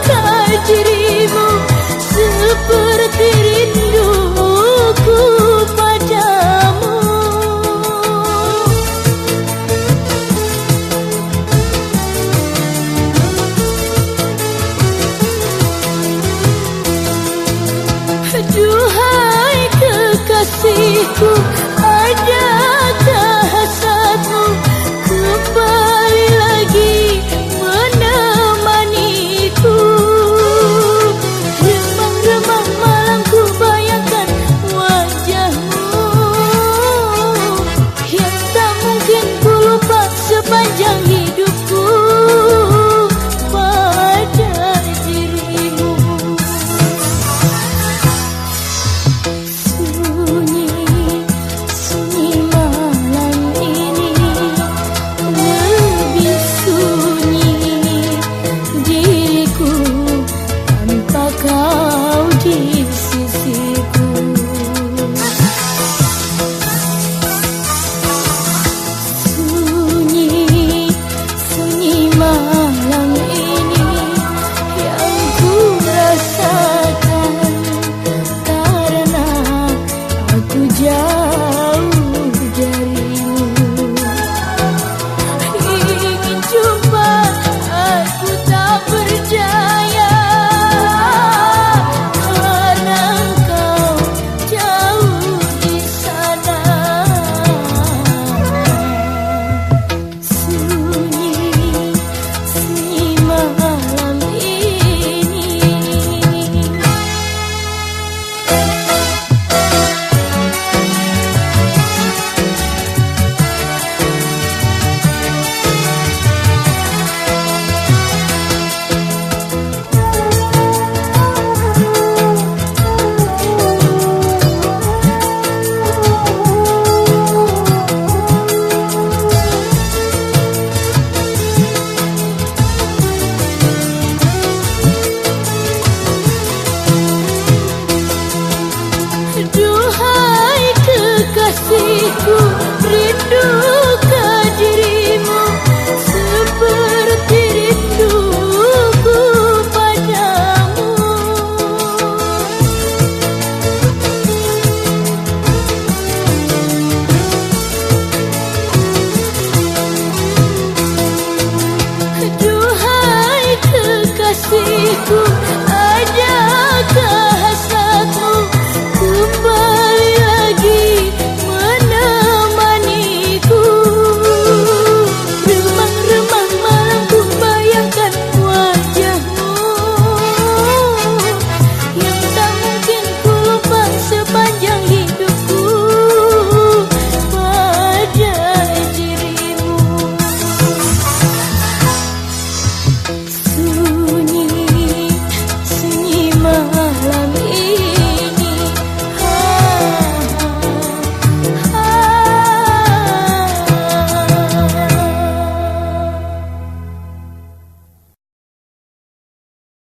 그